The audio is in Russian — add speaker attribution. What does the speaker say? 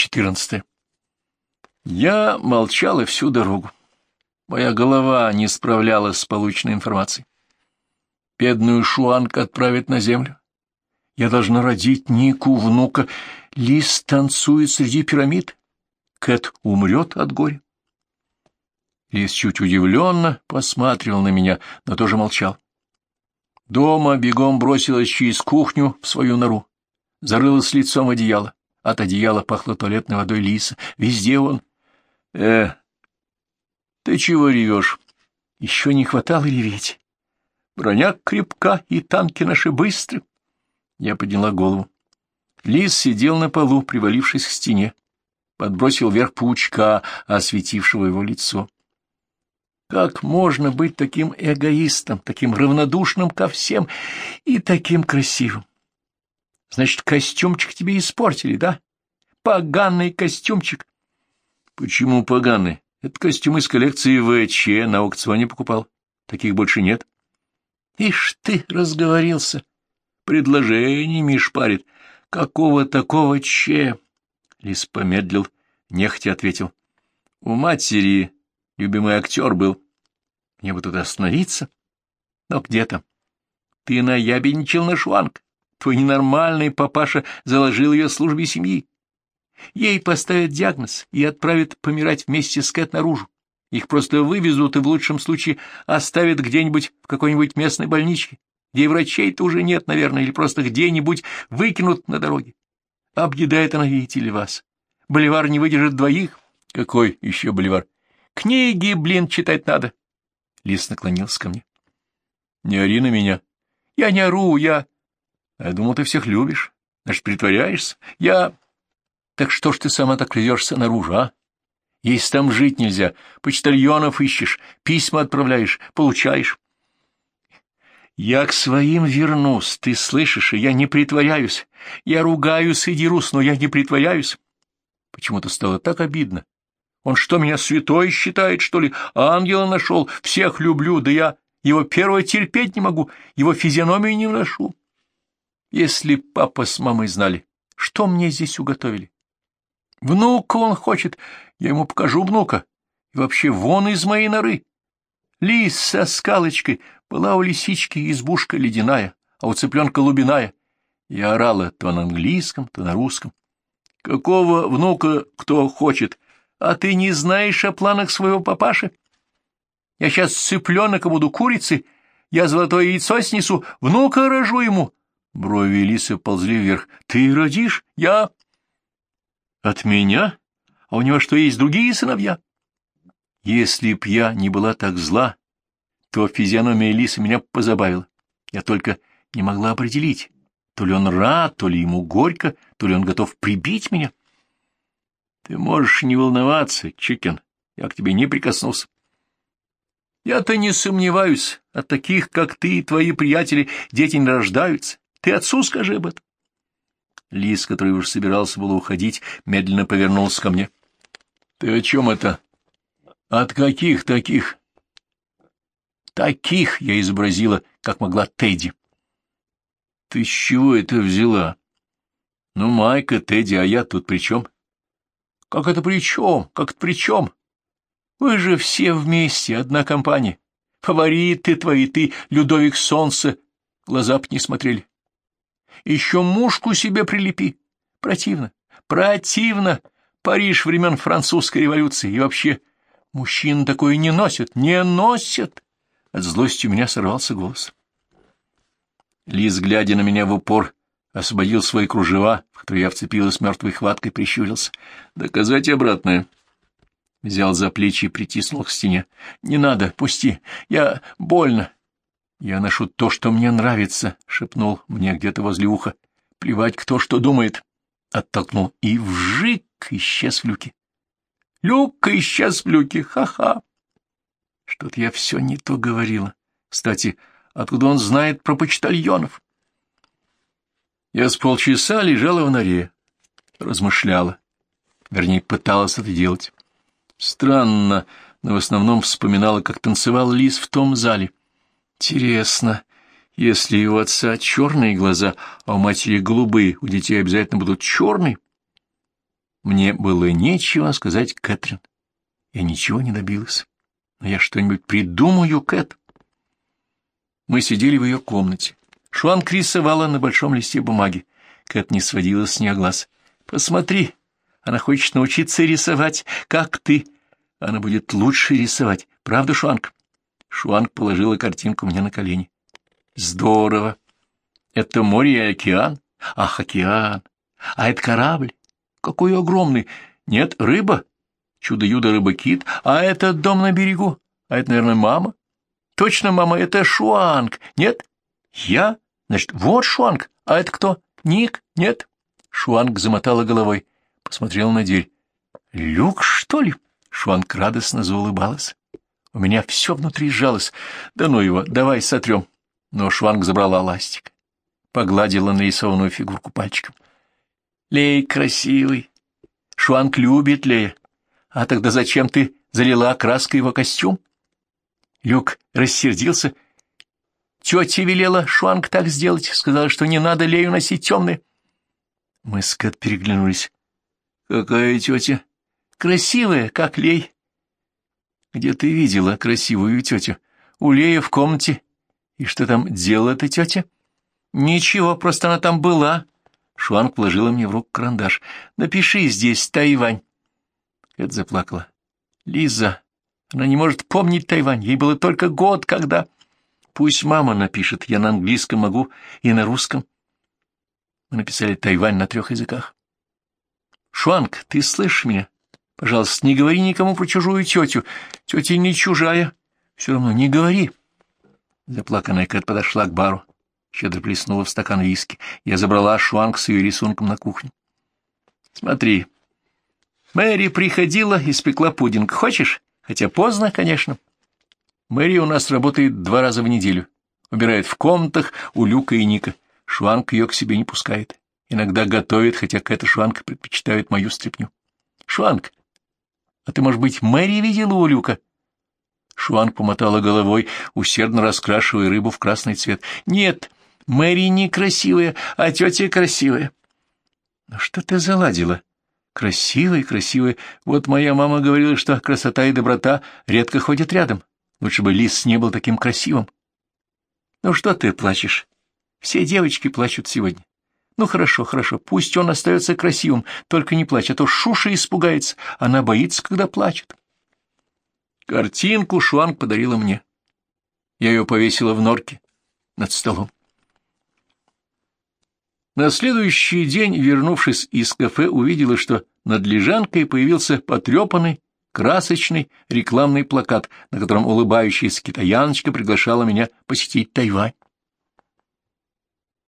Speaker 1: 14. Я молчала всю дорогу. Моя голова не справлялась с полученной информацией. Бедную Шуанг отправить на землю. Я должна родить Нику, внука. Лис танцует среди пирамид. Кэт умрет от горя. Лис чуть удивленно посматривал на меня, но тоже молчал. Дома бегом бросилась через кухню в свою нору. Зарылась лицом в одеяло. От одеяла пахло туалетной водой лиса. Везде он. Э, ты чего ревешь? Еще не хватало реветь. Броня крепка, и танки наши быстры. Я подняла голову. Лис сидел на полу, привалившись к стене. Подбросил вверх паучка, осветившего его лицо. Как можно быть таким эгоистом, таким равнодушным ко всем и таким красивым? Значит, костюмчик тебе испортили, да? Поганый костюмчик. Почему поганый? Это костюм из коллекции ВЧ, на аукционе покупал. Таких больше нет. Ишь ты, разговорился. Предложениями шпарит. Какого такого Че? Лис помедлил, нехотя ответил. У матери любимый актер был. Мне бы тут остановиться. Но где то Ты наябедничал на шванг. Твой ненормальный папаша заложил ее службе семьи. Ей поставят диагноз и отправят помирать вместе с Кэт наружу. Их просто вывезут и в лучшем случае оставят где-нибудь в какой-нибудь местной больничке, где врачей-то уже нет, наверное, или просто где-нибудь выкинут на дороге. Объедает она, видите ли, вас. Боливар не выдержит двоих. Какой еще боливар? Книги, блин, читать надо. Лис наклонился ко мне. Не ори на меня. Я не ору, я... Я думал, ты всех любишь. Значит, притворяешься? Я... Так что ж ты сама так рвешься наружу, а? Если там жить нельзя, почтальонов ищешь, письма отправляешь, получаешь. Я к своим вернусь, ты слышишь, и я не притворяюсь. Я ругаюсь и дерусь, но я не притворяюсь. Почему-то стало так обидно. Он что, меня святой считает, что ли? Ангела нашел, всех люблю, да я его первого терпеть не могу, его физиономию не вношу. Если папа с мамой знали, что мне здесь уготовили? Внука он хочет, я ему покажу внука. И вообще вон из моей норы. Лис со скалочкой, была у лисички избушка ледяная, а у цыпленка лубиная. Я орала то на английском, то на русском. Какого внука кто хочет? А ты не знаешь о планах своего папаши? Я сейчас цыпленок, буду курицей, я золотое яйцо снесу, внука рожу ему. Брови Лисы ползли вверх. «Ты родишь? Я...» «От меня? А у него что, есть другие сыновья?» Если б я не была так зла, то физиономия Лисы меня позабавила. Я только не могла определить, то ли он рад, то ли ему горько, то ли он готов прибить меня. Ты можешь не волноваться, Чикен, я к тебе не прикоснулся. Я-то не сомневаюсь, от таких, как ты и твои приятели, дети не рождаются. Ты отцу скажи об этом. Лис, который уже собирался было уходить, медленно повернулся ко мне. — Ты о чем это? — От каких таких? — Таких я изобразила, как могла Тедди. — Ты с чего это взяла? — Ну, Майка, Тедди, а я тут при чем? — Как это при чем? Как это при чем? Вы же все вместе, одна компания. Фавориты твои, ты, Людовик Солнце, глаза б не смотрели. Еще мушку себе прилепи. Противно, противно. Париж времен французской революции. И вообще, мужчин такое не носят, не носят. От злости у меня сорвался голос. Лис, глядя на меня в упор, освободил свои кружева, в которые я вцепилась мертвой хваткой, прищурился. Доказать обратное. Взял за плечи и притиснул к стене. — Не надо, пусти. Я... больно. «Я ношу то, что мне нравится», — шепнул мне где-то возле уха. «Плевать, кто что думает». Оттолкнул и вжик исчез в люке. Люка исчез в люке, ха-ха. Что-то я все не то говорила. Кстати, откуда он знает про почтальонов? Я с полчаса лежала в норе, размышляла. Вернее, пыталась это делать. Странно, но в основном вспоминала, как танцевал лис в том зале. Интересно, если у отца черные глаза, а у матери голубые, у детей обязательно будут черные? Мне было нечего сказать Кэтрин. Я ничего не добилась. Но я что-нибудь придумаю, Кэт. Мы сидели в ее комнате. Шуанг рисовала на большом листе бумаги. Кэт не сводила с нее глаз. «Посмотри, она хочет научиться рисовать, как ты. Она будет лучше рисовать. Правда, Шуанг?» Шуанг положила картинку мне на колени. «Здорово! Это море и океан? Ах, океан! А это корабль? Какой огромный! Нет, рыба? Чудо-юдо рыба-кит? А это дом на берегу? А это, наверное, мама? Точно, мама, это Шуанг. Нет? Я? Значит, вот Шуанг. А это кто? Ник? Нет? Шуанг замотала головой, посмотрела на дверь. Люк, что ли? Шуанг радостно заулыбалась. У меня все внутри сжалось. Да ну его, давай сотрем. Но Шуанг забрала ластик. Погладила нарисованную фигурку пальчиком. Лей красивый. Шуанг любит Лея. А тогда зачем ты залила краской его костюм? Люк рассердился. Тетя велела Шуанг так сделать, сказала, что не надо Лею носить темные. Мы с Кэт переглянулись. Какая тетя? Красивая, как Лей. Где ты видела красивую тетю? У Лея в комнате. И что там делала эта тетя? Ничего, просто она там была. Шуанг положила мне в руку карандаш. Напиши здесь Тайвань. Кэт заплакала. Лиза, она не может помнить Тайвань. Ей было только год, когда... Пусть мама напишет, я на английском могу и на русском. Мы написали Тайвань на трех языках. Шуанг, ты слышишь меня? Пожалуйста, не говори никому про чужую тетю. Тетя не чужая. Все равно не говори. Заплаканная Кэт подошла к бару. Щедро плеснула в стакан виски. Я забрала Шуанг с ее рисунком на кухню. Смотри. Мэри приходила и спекла пудинг. Хочешь? Хотя поздно, конечно. Мэри у нас работает два раза в неделю. Убирает в комнатах у Люка и Ника. Шуанг ее к себе не пускает. Иногда готовит, хотя Кэт и Шуанг предпочитают мою стряпню. Шуанг, а ты, может быть, Мэри видела у Люка? Шуанг помотала головой, усердно раскрашивая рыбу в красный цвет. Нет, Мэри некрасивая, а тетя красивая. Ну что ты заладила? Красивая, красивая. Вот моя мама говорила, что красота и доброта редко ходят рядом. Лучше бы Лис не был таким красивым. Ну что ты плачешь? Все девочки плачут сегодня. Ну хорошо, хорошо, пусть он остается красивым, только не плачь, а то Шуша испугается, она боится, когда плачет. Картинку Шуанг подарила мне. Я ее повесила в норке над столом. На следующий день, вернувшись из кафе, увидела, что над лежанкой появился потрепанный, красочный рекламный плакат, на котором улыбающаяся китаяночка приглашала меня посетить Тайвань.